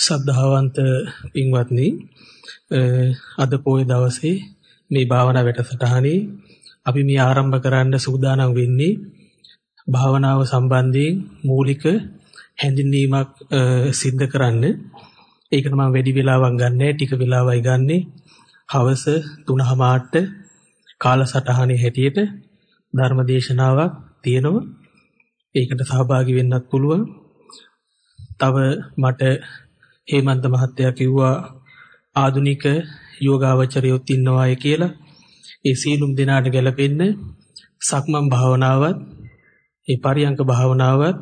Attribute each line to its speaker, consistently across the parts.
Speaker 1: සද්ධාවන්ත පින්වත්නි අද පොයේ දවසේ මේ භාවනා වැඩසටහනේ අපි මේ ආරම්භ කරන්න සූදානම් වෙන්නේ භාවනාව සම්බන්ධයෙන් මූලික හැඳින්වීමක් සිද්ධ කරන්න. ඒකට මම වැඩි වෙලාවක් ගන්නෑ ටික වෙලාවයි ගන්නෙ. හවස 3:00ට කාලසටහනේ හැටියට ධර්මදේශනාවක් තියෙනවා. ඒකට සහභාගී වෙන්නත් පුළුවන්. තව මට හේමන්ත මහත්තයා කිව්වා ආදුනික යෝගාවචරයොත් ඉන්නවාය කියලා. ඒ සීලුම් දිනාට ගැලපෙන්න සක්මන් භාවනාවත් ඒ පරියංක භාවනාවත්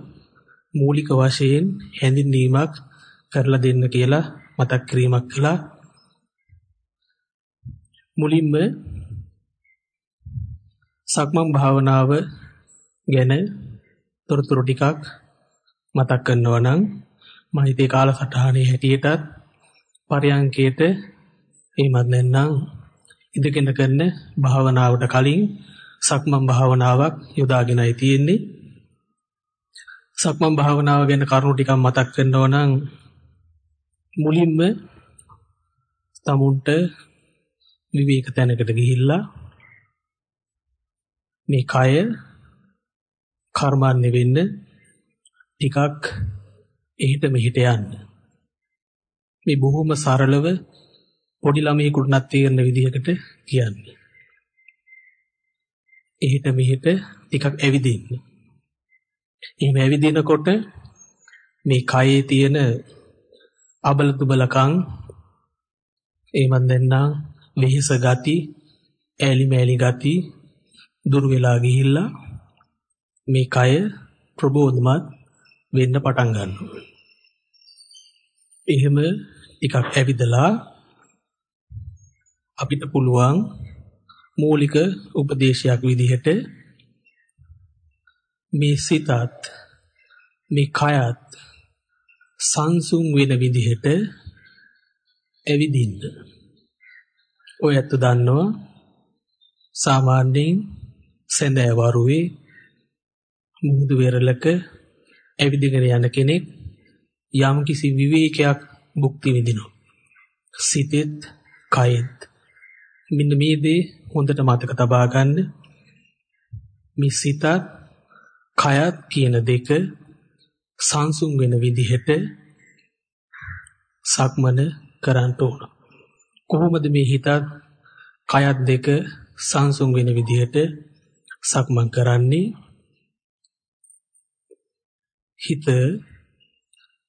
Speaker 1: මූලික වශයෙන් හැඳින්වීමක් කරලා දෙන්න කියලා මතක් කිරීමක් කළා. මුලින්ම සක්මන් භාවනාව ගැන තොරතුරු ටිකක් මතක් කරනවා නම් මම හිතේ කාලසටහනේ හැටියටත් පරයන්කේට එහෙමත් නැත්නම් ඉඳගෙන කරන භාවනාවට කලින් සක්මන් භාවනාවක් යොදාගෙනයි තියෙන්නේ. සක්මන් භාවනාව ගැන කරුණු ටිකක් මතක් කරනවා නම් මුලින්ම තමුන්ට විවේක තැනකට ගිහිල්ලා මේ කය කර්මන්නේ වෙන්න ටිකක් එහෙට මෙහෙට යන්න. මේ බොහොම සරලව පොඩි ළමයෙකුට නත් තේරෙන විදිහකට කියන්නේ. එහෙට මෙහෙට ටිකක් ඇවිදින්න. එහෙම ඇවිදිනකොට මේ කයේ තියෙන අබල දුබලකම් එහෙමත් නැත්නම් වෙහෙස ගති, ඈලි මෑලි ගති දුර වෙලා ගිහිල්ලා මේ කය ප්‍රබෝධමත් වෙන්න පටන් ගන්නවා. එහෙම ටිකක් ඇවිදලා අපිට පුළුවන් මූලික උපදේශයක් විදිහට මේ සිතත් මේ කයත් සංසුන් වෙන විදිහට ඇවිදින්න. ඔය ඇත්ත දන්නවා සාමාන්‍යයෙන් සඳෑවරුවේ මුහුදු වෙරළක ඇවිදගෙන යන කෙනෙක් යම් කිසි විවේකයක් භුක්ති විඳිනවා. සිතෙත් කයෙත් මෙන්න මේ දේ හොඳට මතක තබා ගන්න. මේ සිතත් කයත් කියන දෙක සංසුන් වෙන විදිහට සක්මන කරන්න ඕන. කොහොමද මේ හිතත් කයත් දෙක සංසුන් වෙන විදිහට සක්මන් කරන්නේ? හිත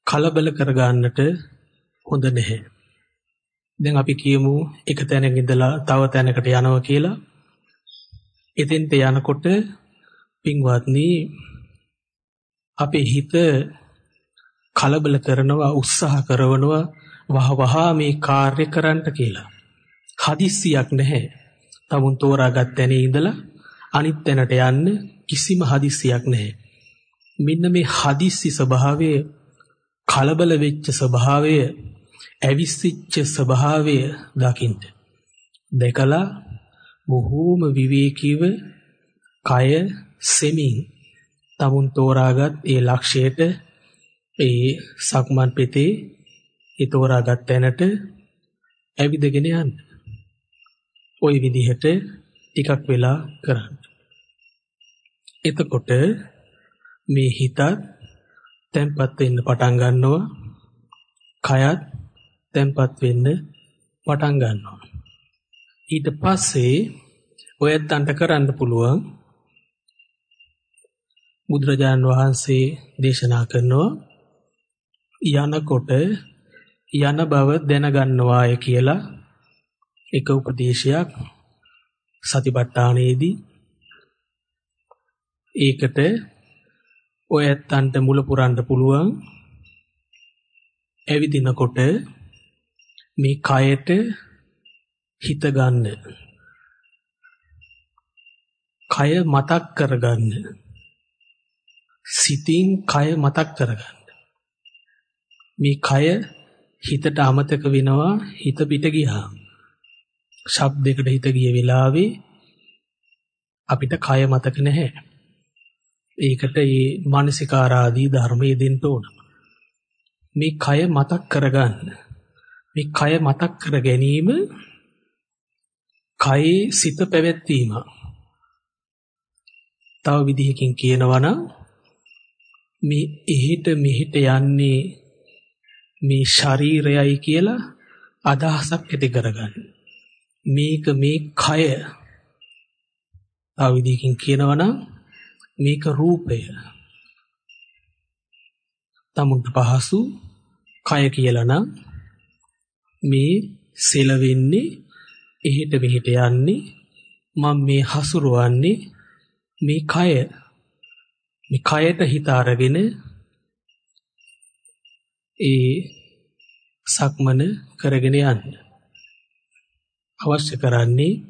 Speaker 1: කලබල කරගන්නට හොඳ නැහැ. දැන් අපි කියමු එක තැනක ඉඳලා තව තැනකට යනවා කියලා. එතෙන්ට යනකොට පින්වත්නි අපේ හිත කලබල කරනවා උත්සාහ කරනවා වහ වහ මේ කාර්ය කරන්න කියලා. හදිස්සියක් නැහැ. තමුන් තෝරාගත් තැනේ ඉඳලා අනිත් තැනට යන්න කිසිම හදිස්සියක් නැහැ. මෙන්න මේ හදිස්සි ස්වභාවය කලබල වෙච්ච ස්වභාවය ඇවිස්සිච්ච ස්වභාවය දකින්න. දැකලා බොහෝම විවේකීව කය සෙමින් තමුන් තෝරාගත් ඒ ලක්ෂයට ඒ සක්මන් පෙතේ ඒ තෝරාගත් තැනට ඇවිදගෙන යන්න. ওই විදිහට ටිකක් වෙලා කරන්න. එතකොට මේ හිතත් තැම්පත් වෙන්න පටන් ගන්නවා. කයත් තැම්පත් වෙන්න පටන් ගන්නවා. ඊට පස්සේ ඔයත්න්ට කරන්න පුළුවන් බුදුරජාන් වහන්සේ දේශනා කරනවා යනකොට යන බව දැනගන්නවාය කියලා එක උපදේශයක් සතිපට්ඨානයේදී ඒකට ඔය ඇත්තන්ට මුල පුරන්න පුළුවන් ඇවිදිනකොට මේ කයට හිත ගන්න. කය මතක් කරගන්න. සිතින් කය මතක් කරගන්න. මේ කය හිතට අමතක වෙනවා හිත පිට ගියාම. ශබ්දයකට හිත ගිය වෙලාවේ අපිට කය මතක නැහැ. ඒකට මේ මානසිකාරාදී ධර්මයේ දෙන්න ඕන. මේ කය මතක් කරගන්න. මේ කය මතක් කර ගැනීම කයේ සිත පැවැත්වීම. තව විදිහකින් කියනවා නම් මේ එහෙට මෙහෙට යන්නේ මේ ශරීරයයි කියලා අදහසක් ඇති කරගන්න. මේක මේ කය. තව විදිහකින් කියනවා නම් මේක රූපය. තමුන්ට පහසු කය කියලා නම් මේ සෙලවෙන්නේ එහෙට මෙහෙට යන්නේ මම මේ හසුරවන්නේ මේ කය. මේ කයට හිත අරගෙන ඒ සක්මන කරගෙන යන්න. අවශ්‍ය කරන්නේ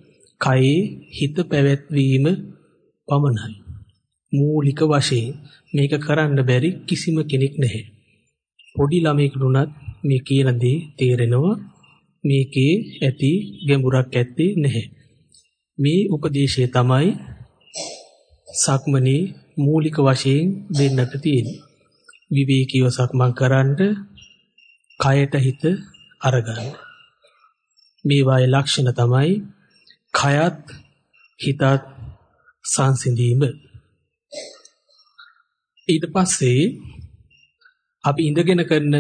Speaker 1: කයේ හිත පැවැත්වීම පමණයි. මූලික වශයෙන් මේක කරන්න බැරි කිසිම කෙනෙක් නැහැ පොඩි ළමයෙකුට උනත් මේ කියන දේ තේරෙනවා මේකේ ඇති ගැඹුරක් ඇත්තේ නැහැ. මේ උපදේශය තමයි සක්මනේ මූලික වශයෙන් දෙන්නට තියෙන්නේ. විවේකීව සක්මන් කරන්න කයට හිත අරගන්න. මේ වායේ ලක්ෂණ තමයි කයත් හිතත් සංසිඳීම. ඊට පස්සේ අපි ඉඳගෙන කරන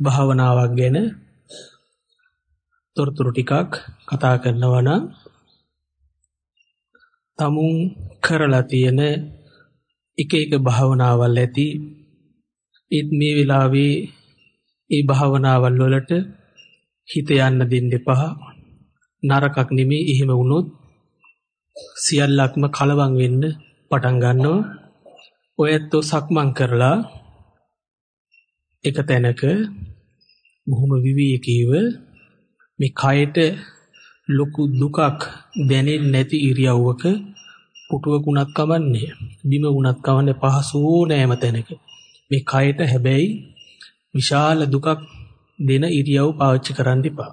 Speaker 1: භාවනාවක් ගැන තොරතුරු ටිකක් කතා කරනවා නම් තමුන් කරලා තියෙන එක එක භාවනාවල් ඇති. ඒත් මේ වෙලාවේ ඒ භාවනාවල් වලට හිත යන්න දෙන්න එපා. නරකක් නෙමෙයි එහෙම වුණොත් සියල්ලක්ම කලවම් වෙන්න පටන් ගන්නවා. ඔයත්ෝ සක්මන් කරලා එක තැනක බොහොම විවේකීව මේ කයට ලොකු දුකක් දැනෙන්නේ නැති ඉරියව්වක පුටුවකුණක් කවන්නේ බිම වුණත් කවන්නේ පහසු නෑම තැනක මේ කයට හැබැයි විශාල දුකක් දෙන ඉරියව් පාවිච්චි කරන්න එපා.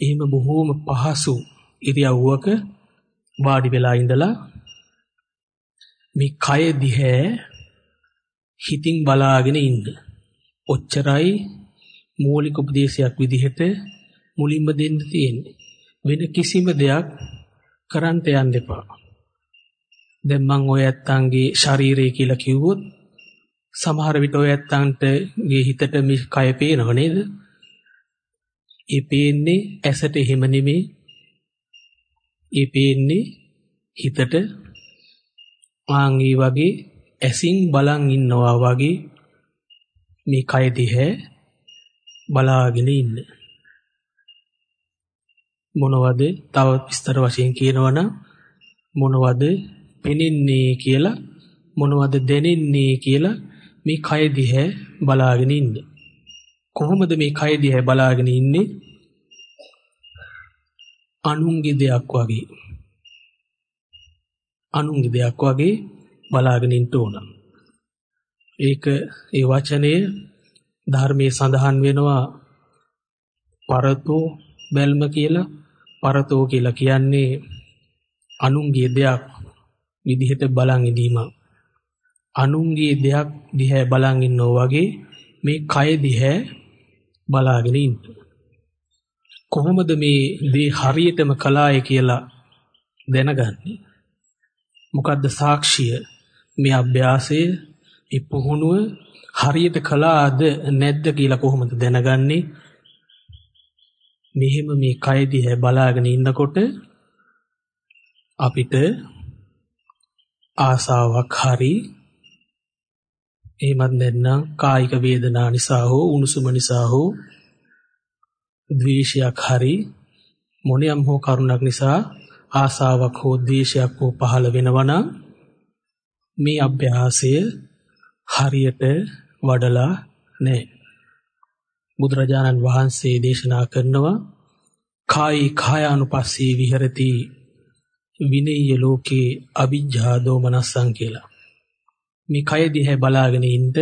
Speaker 1: එහෙම බොහෝම පහසු ඉරියව්වක වාඩි වෙලා ඉඳලා මේ කය දිහා හිතින් බලාගෙන ඉන්න. ඔච්චරයි මූලික උපදේශයක් විදිහට මුලින්ම දෙන්න තියෙන්නේ. වෙන කිසිම දෙයක් කරන්න යන්න එපා. දැන් මං ඔය ඇත්තන්ගේ ශරීරය කියලා කිව්වොත් සමහර විට ඔය ඇත්තන්ට ගේ හිතට මේ කය පේනව නේද? ඒ පේන්නේ ඇසට එහෙම නෙමෙයි. ඒ පේන්නේ හිතට ආන් ඒ වගේ ඇසින් බලන් ඉන්නවා වගේ මේ කය දිහා බලාගෙන ඉන්න. මොනවද තව විස්තර වශයෙන් කියනවනම් මොනවද පෙනෙන්නේ කියලා මොනවද දැනෙන්නේ කියලා මේ කය දිහා බලාගෙන ඉන්න. කොහොමද මේ කය දිහා බලාගෙන ඉන්නේ? අනුන්ගේ දෙයක් වගේ. අනුන්ගේ දෙයක් වගේ බලාගෙන ඉන්න ඕන. ඒක ඒ වචනය ධර්මයේ සඳහන් වෙනවා පරතෝ බැල්ම කියලා පරතෝ කියලා කියන්නේ අනුන්ගේ දෙයක් විදිහට බලන් ඉඳීම. අනුන්ගේ දෙයක් දිහා බලන් ඉන්නෝ වගේ මේ කය දිහා බලාගෙන ඉන්න. කොහොමද මේ දේ හරියටම කලාය කියලා දැනගන්නේ? මොකද්ද සාක්ෂිය? මේ අභ්‍යාසය, මේ පුහුණුව හරියට කළාද නැද්ද කියලා කොහොමද දැනගන්නේ? මෙහෙම මේ කය දිහා බලාගෙන ඉන්නකොට අපිට ආසාවක් හරි එහෙමත් නැත්නම් කායික වේදනා නිසා හෝ උණුසුම නිසා හෝ ද්වේෂයක් හරි මොනියම් හෝ කරුණක් නිසා ආසාවක් හෝ ද්වේෂයක් හෝ පහළ වෙනවා මේ අභ්‍යාසය හරියට වඩලා නැහැ. බුදුරජාණන් වහන්සේ දේශනා කරනවා කායි කායානුපස්සී විහෙරති විනේය ලෝකේ අවිජ්ජා දෝමනස්සං කියලා. මේ කය දිහා බලාගෙන ඉන්න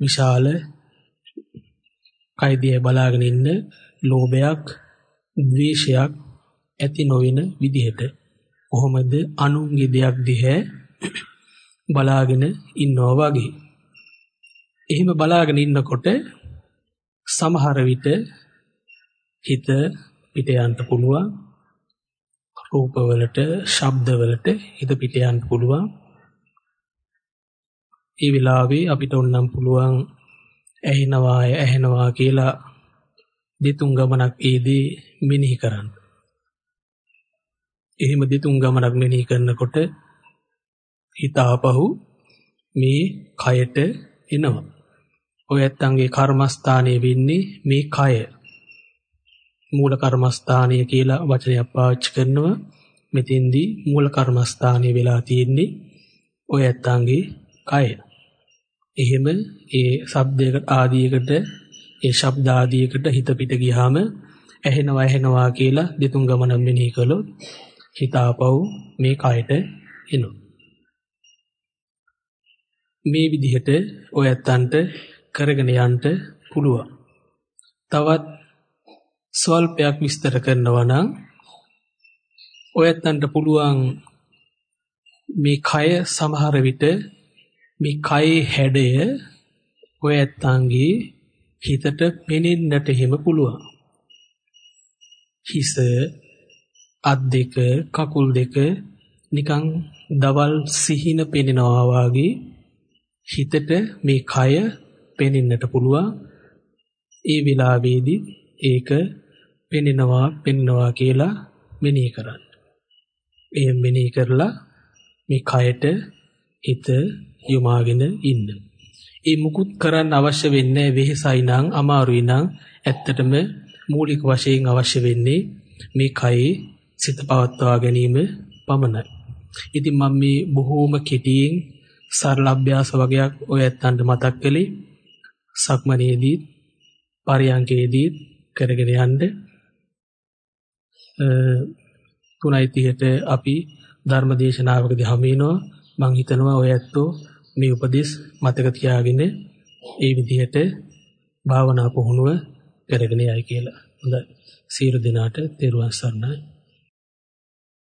Speaker 1: විශාල කය දිහා බලාගෙන ඉන්න ලෝභයක්, ද්වේෂයක් ඇති නොවන විදිහට කොහොමද අනුන්ගේ දෙයක් දිහා බලාගෙන ඉන්නවා වගේ. එහෙම බලාගෙන ඉන්නකොට සමහර විට හිත පිට යන්න පුළුවන් රූපවලට ශබ්දවලට හිත පිට යන්න පුළුවන් ඒ වෙලාවේ අපිට ඕනම් පුළුවන් ඇහෙනවා ඇහෙනවා කියලා දෙතුන් ගමනක් ඒදී මෙනෙහි කරන්න. එහෙම දෙතුන් ගමනක් මෙනෙහි කරනකොට හිත ආපහු මේ කයට එනවා. ඔය ඇත්තන්ගේ කර්මස්ථානයේ වෙන්නේ මේ කය. මූල කර්මස්ථානය කියලා වචනයක් පාවිච්චි කරනවා. මෙතෙන්දී මූල කර්මස්ථානයේ වෙලා තියෙන්නේ ඔය ඇත්තන්ගේ කය. එහෙම ඒ ශබ්දයකට ආදීයකට ඒ ශබ්ද ආදීයකට හිත පිට ගියාම ඇහෙනවා ඇහෙනවා කියලා දෙතුන් ගමනක් මෙනෙහි කළොත් හිත ආපහු මේ කයට එනවා. මේ විදිහට ඔය ඇත්තන්ට කරගෙන යන්න පුළුවන්. තවත් ස්වල්පයක් විස්තර කරනවා නම් ඔය ඇත්තන්ට පුළුවන් මේ කය සමහර විට මේ කයේ හැඩය ඔය ඇත්තන්ගේ හිතට පෙනෙන්නට එහෙම පුළුවන්. හිස අත් දෙක කකුල් දෙක නිකන් දවල් සිහින පෙනෙනවා වගේ හිතට මේ කය පෙනෙන්නට පුළුවන්. ඒ වෙලාවේදී ඒක පෙනෙනවා පෙනෙනවා කියලා මෙනෙහි කරන්න. එහෙම මෙනෙහි කරලා මේ කයට හිත යොමාගෙන ඉන්න. ඒ මුකුත් කරන්න අවශ්‍ය වෙන්නේ වෙහෙසයි නම් අමාරුයි නම් ඇත්තටම මූලික වශයෙන් අවශ්‍ය වෙන්නේ මේ කයේ සිත පවත්වා ගැනීම පමණයි. ඉතින් මම මේ බොහෝම කෙටියෙන් සරල අභ්‍යාස වගේක් ඔය ඇත්තන්ට මතක් කළේ සක්මනේදී පරියංකේදී කරගෙන යන්න 3:30ට අපි ධර්ම දේශනාවකදී හමිනවා මම හිතනවා ඔය ඇත්තෝ මේ උපදෙස් මතක තියාගෙන ඒ විදිහට භාවනා පුහුණුව කරගෙන යයි කියලා. හොඳයි. සියලු දෙනාට තෙරුවන් සරණයි.